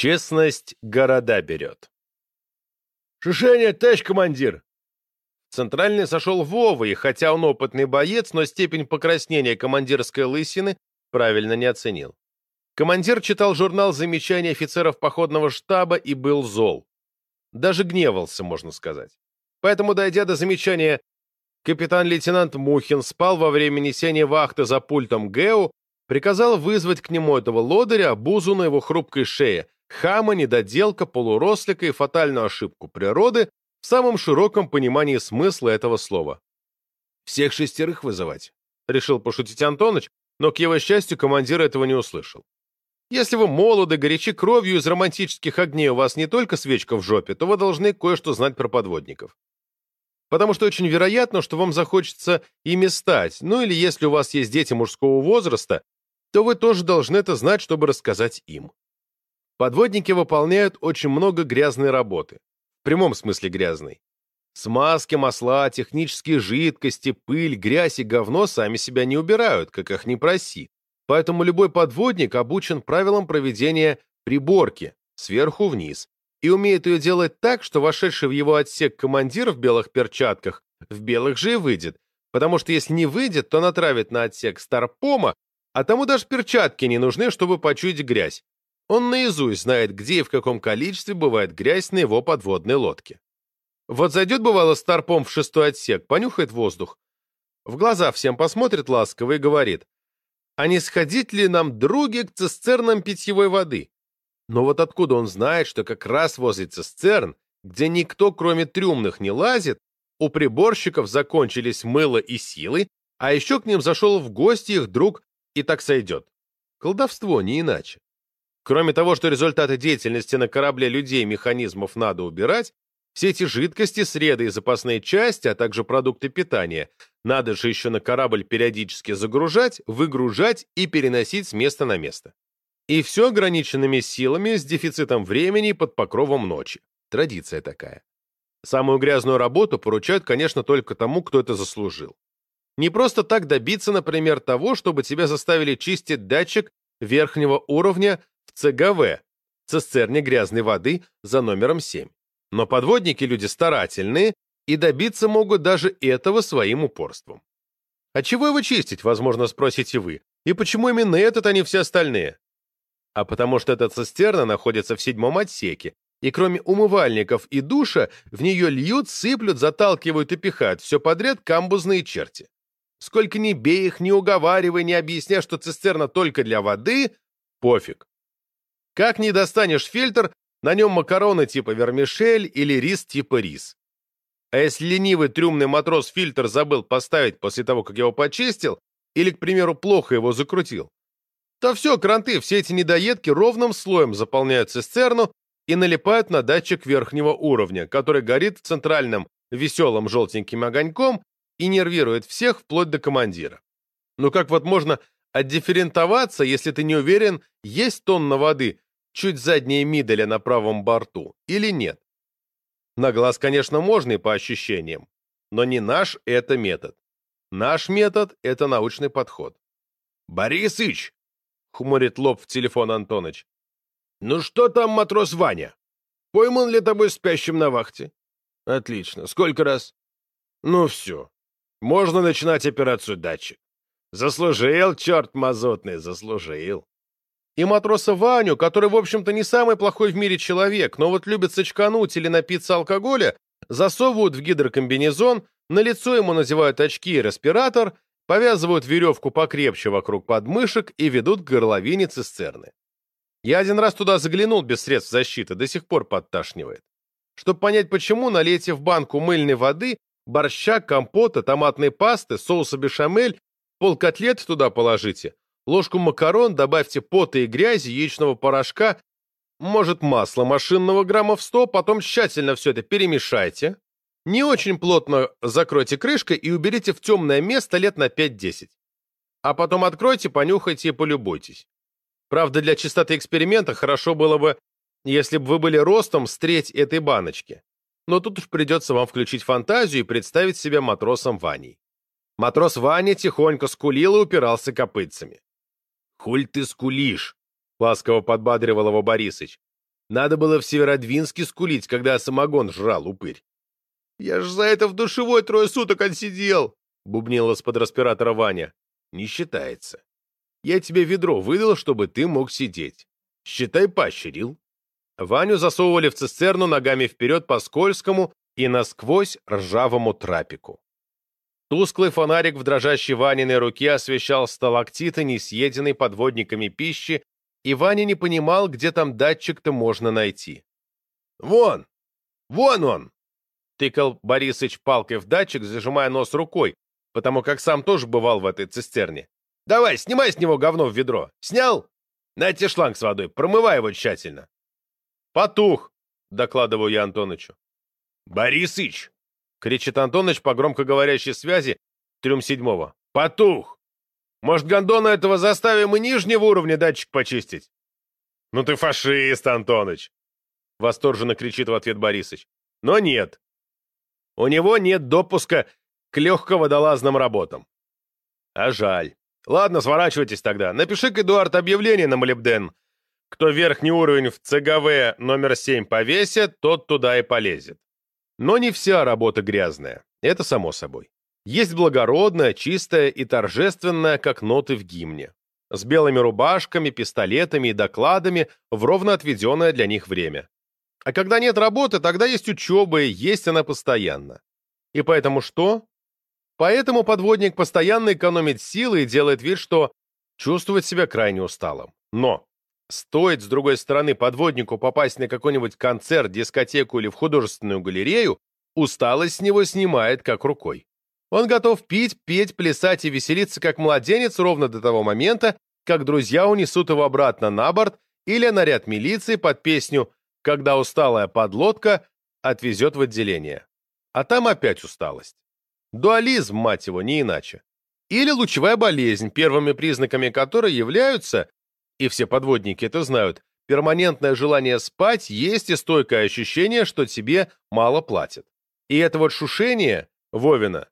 Честность города берет. «Шишение, товарищ командир!» Центральный сошел Вова, и хотя он опытный боец, но степень покраснения командирской лысины правильно не оценил. Командир читал журнал замечаний офицеров походного штаба и был зол. Даже гневался, можно сказать. Поэтому, дойдя до замечания «Капитан-лейтенант Мухин спал во время несения вахты за пультом ГЭУ», приказал вызвать к нему этого лодыря, бузу на его хрупкой шее, хама, недоделка, полурослика и фатальную ошибку природы в самом широком понимании смысла этого слова. «Всех шестерых вызывать», — решил пошутить Антоныч, но, к его счастью, командир этого не услышал. Если вы молоды, горячи кровью из романтических огней у вас не только свечка в жопе, то вы должны кое-что знать про подводников. Потому что очень вероятно, что вам захочется ими стать, ну или если у вас есть дети мужского возраста, то вы тоже должны это знать, чтобы рассказать им. Подводники выполняют очень много грязной работы. В прямом смысле грязной. Смазки, масла, технические жидкости, пыль, грязь и говно сами себя не убирают, как их не проси. Поэтому любой подводник обучен правилам проведения приборки сверху вниз и умеет ее делать так, что вошедший в его отсек командир в белых перчатках в белых же и выйдет, потому что если не выйдет, то натравит на отсек старпома, а тому даже перчатки не нужны, чтобы почуять грязь. Он наизусть знает, где и в каком количестве бывает грязь на его подводной лодке. Вот зайдет, бывало, старпом в шестой отсек, понюхает воздух, в глаза всем посмотрит ласково и говорит, а не сходить ли нам, други, к цистернам питьевой воды? Но вот откуда он знает, что как раз возле цистерн, где никто, кроме трюмных, не лазит, у приборщиков закончились мыло и силы, а еще к ним зашел в гости их друг и так сойдет. Колдовство, не иначе. Кроме того, что результаты деятельности на корабле людей механизмов надо убирать, все эти жидкости, среды и запасные части, а также продукты питания, надо же еще на корабль периодически загружать, выгружать и переносить с места на место. И все ограниченными силами, с дефицитом времени под покровом ночи. Традиция такая. Самую грязную работу поручают, конечно, только тому, кто это заслужил. Не просто так добиться, например, того, чтобы тебя заставили чистить датчик верхнего уровня ЦГВ, цистерне грязной воды за номером 7. Но подводники люди старательные и добиться могут даже этого своим упорством. А чего его чистить, возможно, спросите вы, и почему именно этот, а не все остальные? А потому что эта цистерна находится в седьмом отсеке, и кроме умывальников и душа, в нее льют, сыплют, заталкивают и пихают все подряд камбузные черти. Сколько ни бей их, ни уговаривай, ни объясняй, что цистерна только для воды, пофиг. Как не достанешь фильтр, на нем макароны типа вермишель или рис типа рис. А если ленивый трюмный матрос фильтр забыл поставить после того, как его почистил, или, к примеру, плохо его закрутил, то все, кранты, все эти недоедки ровным слоем заполняют цистерну и налипают на датчик верхнего уровня, который горит в центральном веселым желтеньким огоньком и нервирует всех вплоть до командира. Ну как вот можно отдифферентоваться, если ты не уверен, есть тонна воды, чуть заднее миделя на правом борту, или нет. На глаз, конечно, можно и по ощущениям, но не наш это метод. Наш метод — это научный подход. «Борисыч!» — хмурит лоб в телефон Антоныч. «Ну что там, матрос Ваня? Пойман ли тобой спящим на вахте?» «Отлично. Сколько раз?» «Ну все. Можно начинать операцию датчик. Заслужил, черт мазотный, заслужил» и матроса Ваню, который, в общем-то, не самый плохой в мире человек, но вот любит сочкануть или напиться алкоголя, засовывают в гидрокомбинезон, на лицо ему надевают очки и респиратор, повязывают веревку покрепче вокруг подмышек и ведут к горловине цистерны. Я один раз туда заглянул без средств защиты, до сих пор подташнивает. Чтобы понять почему, налейте в банку мыльной воды, борща, компота, томатной пасты, соуса бешамель, пол котлет туда положите, ложку макарон, добавьте пота и грязи, яичного порошка, может, масла машинного граммов 100, потом тщательно все это перемешайте. Не очень плотно закройте крышкой и уберите в темное место лет на 5-10. А потом откройте, понюхайте и полюбуйтесь. Правда, для чистоты эксперимента хорошо было бы, если бы вы были ростом с треть этой баночки. Но тут уж придется вам включить фантазию и представить себя матросом Ваней. Матрос Ваня тихонько скулил и упирался копытцами. «Хуль ты скулишь?» — ласково подбадривал его Борисыч. Надо было в Северодвинске скулить, когда самогон жрал упырь. «Я ж за это в душевой трое суток отсидел!» — бубнил из-под респиратора Ваня. «Не считается. Я тебе ведро выдал, чтобы ты мог сидеть. Считай, поощрил». Ваню засовывали в цистерну ногами вперед по скользкому и насквозь ржавому трапику. Тусклый фонарик в дрожащей Ваниной руке освещал сталактиты, не съеденной подводниками пищи, и Ваня не понимал, где там датчик-то можно найти. «Вон! Вон он!» тыкал Борисыч палкой в датчик, зажимая нос рукой, потому как сам тоже бывал в этой цистерне. «Давай, снимай с него говно в ведро. Снял? На тебе шланг с водой, промывай его тщательно». «Потух!» — докладываю я Антонычу. «Борисыч!» — кричит Антоныч по громкоговорящей связи трюм седьмого. «Потух! Может, гондона этого заставим и нижнего уровня датчик почистить?» «Ну ты фашист, Антоныч!» — восторженно кричит в ответ Борисыч. «Но нет. У него нет допуска к легководолазным работам. А жаль. Ладно, сворачивайтесь тогда. Напиши-ка, Эдуард, объявление на молибден. Кто верхний уровень в ЦГВ номер 7 повесит, тот туда и полезет. Но не вся работа грязная. Это само собой. Есть благородная, чистая и торжественная, как ноты в гимне. С белыми рубашками, пистолетами и докладами в ровно отведенное для них время. А когда нет работы, тогда есть учеба, и есть она постоянно. И поэтому что? Поэтому подводник постоянно экономит силы и делает вид, что чувствует себя крайне усталым. Но стоит, с другой стороны, подводнику попасть на какой-нибудь концерт, дискотеку или в художественную галерею, усталость с него снимает как рукой. Он готов пить, петь, плясать и веселиться как младенец ровно до того момента, как друзья унесут его обратно на борт или наряд милиции под песню когда усталая подлодка отвезет в отделение. А там опять усталость. Дуализм, мать его, не иначе. Или лучевая болезнь, первыми признаками которой являются, и все подводники это знают, перманентное желание спать, есть и стойкое ощущение, что тебе мало платят. И это вот шушение, Вовина,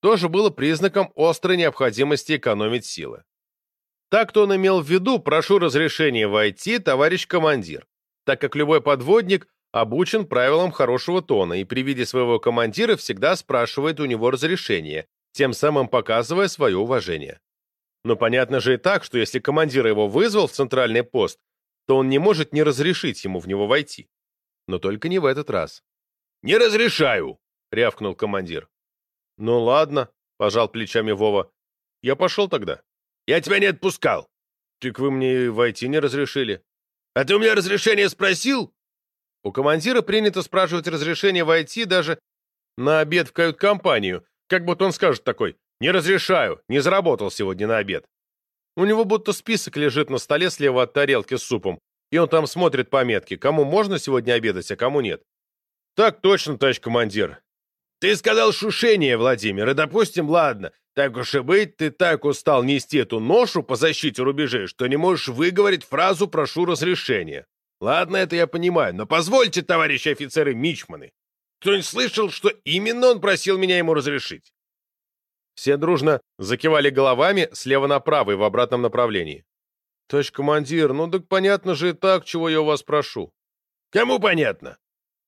тоже было признаком острой необходимости экономить силы. Так-то он имел в виду, прошу разрешения войти, товарищ командир так как любой подводник обучен правилам хорошего тона и при виде своего командира всегда спрашивает у него разрешение, тем самым показывая свое уважение. Но понятно же и так, что если командир его вызвал в центральный пост, то он не может не разрешить ему в него войти. Но только не в этот раз. «Не разрешаю!» — рявкнул командир. «Ну ладно», — пожал плечами Вова. «Я пошел тогда». «Я тебя не отпускал». «Так вы мне войти не разрешили». А ты у меня разрешение спросил? У командира принято спрашивать разрешение войти даже на обед в кают-компанию, как будто он скажет такой «Не разрешаю, не заработал сегодня на обед». У него будто список лежит на столе слева от тарелки с супом, и он там смотрит пометки, кому можно сегодня обедать, а кому нет. Так точно, товарищ командир. Ты сказал шушение, Владимир, и, допустим, ладно, так уж и быть, ты так устал нести эту ношу по защите рубежей, что не можешь выговорить фразу «прошу разрешения». Ладно, это я понимаю, но позвольте, товарищи офицеры Мичманы. Кто-нибудь слышал, что именно он просил меня ему разрешить? Все дружно закивали головами слева направо и в обратном направлении. «Товарищ командир, ну так понятно же и так, чего я у вас прошу». «Кому понятно?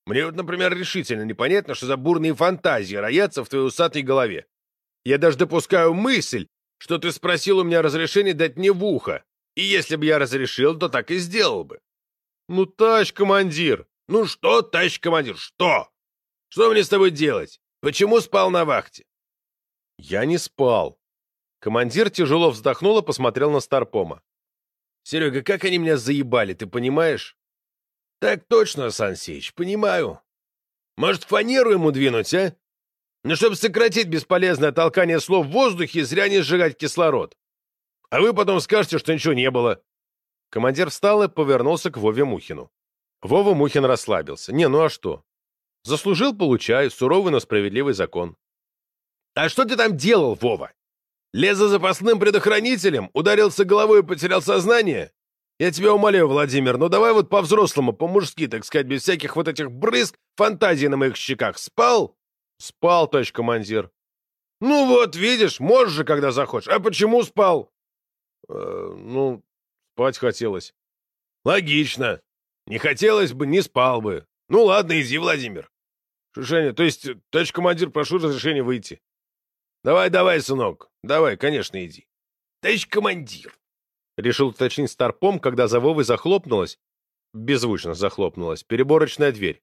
Мне вот, например, решительно непонятно, что за бурные фантазии роятся в твоей усатой голове. Я даже допускаю мысль, что ты спросил у меня разрешение дать мне в ухо. И если бы я разрешил, то так и сделал бы. Ну, товарищ командир. Ну что, товарищ командир, что? Что мне с тобой делать? Почему спал на вахте? Я не спал. Командир тяжело вздохнул и посмотрел на Старпома. Серега, как они меня заебали, ты понимаешь? Так точно, Сансеич, понимаю. Может, фанеру ему двинуть, а? Но чтобы сократить бесполезное толкание слов в воздухе, зря не сжигать кислород. А вы потом скажете, что ничего не было. Командир встал и повернулся к Вове Мухину. Вова Мухин расслабился. Не, ну а что? Заслужил, получаю, суровый, но справедливый закон. А что ты там делал, Вова? Лез за запасным предохранителем, ударился головой и потерял сознание? Я тебя умоляю, Владимир, ну давай вот по-взрослому, по-мужски, так сказать, без всяких вот этих брызг, фантазий на моих щеках. Спал? Спал, товарищ командир. Ну вот, видишь, можешь же, когда захочешь. А почему спал? Э, ну, спать хотелось. Логично. Не хотелось бы, не спал бы. Ну ладно, иди, Владимир. Шишеня, то есть, товарищ командир, прошу разрешения выйти. Давай, давай, сынок. Давай, конечно, иди. Товарищ командир. Решил уточнить Старпом, когда за Вовой захлопнулась, беззвучно захлопнулась, переборочная дверь.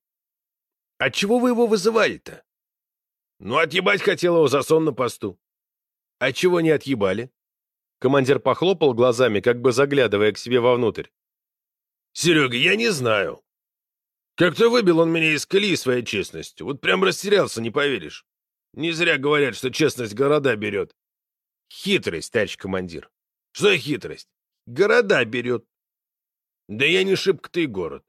Отчего вы его вызывали-то? Ну, отъебать хотел его за сон на посту. А чего не отъебали? Командир похлопал глазами, как бы заглядывая к себе вовнутрь. Серега, я не знаю. Как-то выбил он меня из колеи своей честностью. Вот прям растерялся, не поверишь. Не зря говорят, что честность города берет. Хитрость, товарищ командир. Что хитрость? Города берет. Да я не шибко-то и город.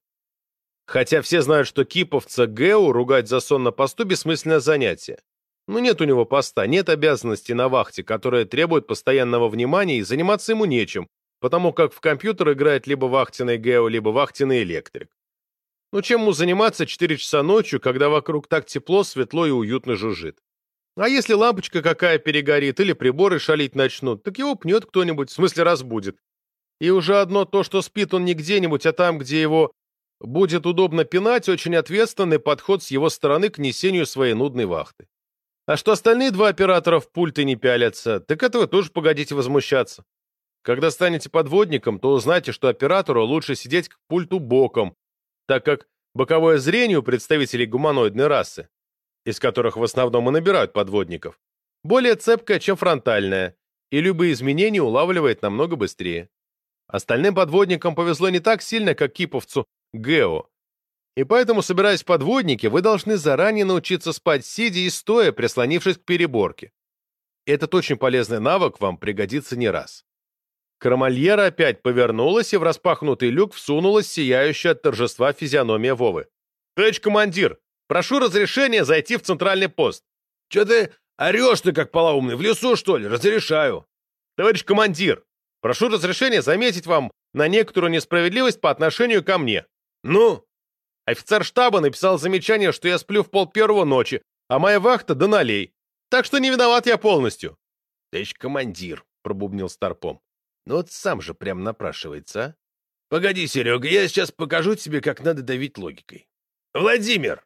Хотя все знают, что киповца Гэу ругать за сон на посту бессмысленное занятие. Ну нет у него поста, нет обязанности на вахте, которая требует постоянного внимания, и заниматься ему нечем, потому как в компьютер играет либо вахтенный Гэу, либо вахтенный электрик. Ну чем ему заниматься 4 часа ночью, когда вокруг так тепло, светло и уютно жужжит? А если лампочка какая перегорит или приборы шалить начнут, так его пнет кто-нибудь, в смысле разбудит. И уже одно то, что спит он не где-нибудь, а там, где его будет удобно пинать, очень ответственный подход с его стороны к несению своей нудной вахты. А что остальные два оператора в пульты не пялятся, так этого тоже погодите возмущаться. Когда станете подводником, то узнайте, что оператору лучше сидеть к пульту боком, так как боковое зрение у представителей гуманоидной расы, из которых в основном и набирают подводников, более цепкое, чем фронтальное, и любые изменения улавливает намного быстрее. Остальным подводникам повезло не так сильно, как киповцу Гео, и поэтому, собираясь в подводнике, вы должны заранее научиться спать сидя и стоя, прислонившись к переборке. Этот очень полезный навык вам пригодится не раз. Крамольера опять повернулась, и в распахнутый люк всунулась сияющая от торжества физиономия Вовы. «Товарищ командир, прошу разрешения зайти в центральный пост». «Че ты орешь-то, как полоумный? В лесу, что ли? Разрешаю». «Товарищ командир, прошу разрешения заметить вам на некоторую несправедливость по отношению ко мне». «Ну?» Офицер штаба написал замечание, что я сплю в пол первого ночи, а моя вахта до налей. Так что не виноват я полностью. — Товарищ командир, — пробубнил Старпом. — Ну вот сам же прям напрашивается, а? — Погоди, Серега, я сейчас покажу тебе, как надо давить логикой. — Владимир!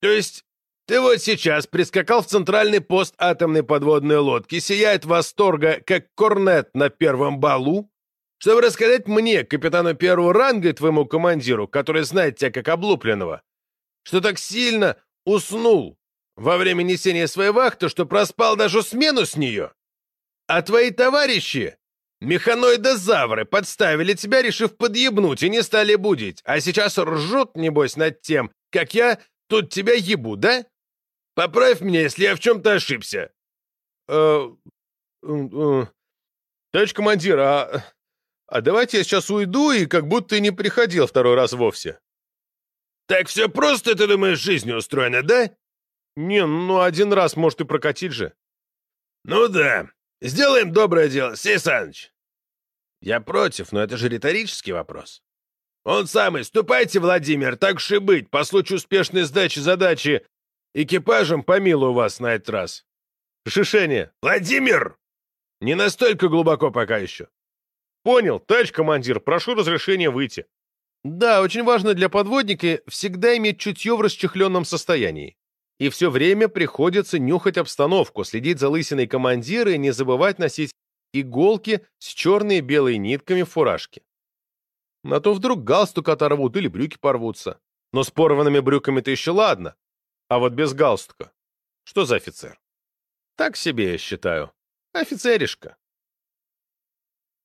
То есть ты вот сейчас прискакал в центральный пост атомной подводной лодки, сияет восторга, как корнет на первом балу, чтобы рассказать мне, капитану первого ранга и твоему командиру, который знает тебя как облупленного, что так сильно уснул во время несения своей вахты, что проспал даже смену с нее. А твои товарищи, механоидозавры, подставили тебя, решив подъебнуть, и не стали будить, а сейчас ржут, небось, над тем, как я тут тебя ебу, да? Поправь меня, если я в чем-то ошибся. Э, э, товарищ командир, а а давайте я сейчас уйду и как будто не приходил второй раз вовсе. Так все просто, ты думаешь, жизнь устроена, да? Не, ну один раз может и прокатить же. Ну да. Сделаем доброе дело, Сей Саныч. Я против, но это же риторический вопрос. Он самый. Ступайте, Владимир, так уж и быть, по случаю успешной сдачи задачи экипажем помилую вас на этот раз. Шишение. Владимир! Не настолько глубоко пока еще. Понял, товарищ командир, прошу разрешения выйти. Да, очень важно для подводника всегда иметь чутье в расчехленном состоянии. И все время приходится нюхать обстановку, следить за лысиной командира и не забывать носить иголки с черной и белой нитками в фуражке. На то вдруг галстук оторвут или брюки порвутся. Но с порванными брюками-то еще ладно. А вот без галстука. Что за офицер? Так себе, я считаю. Офицеришка.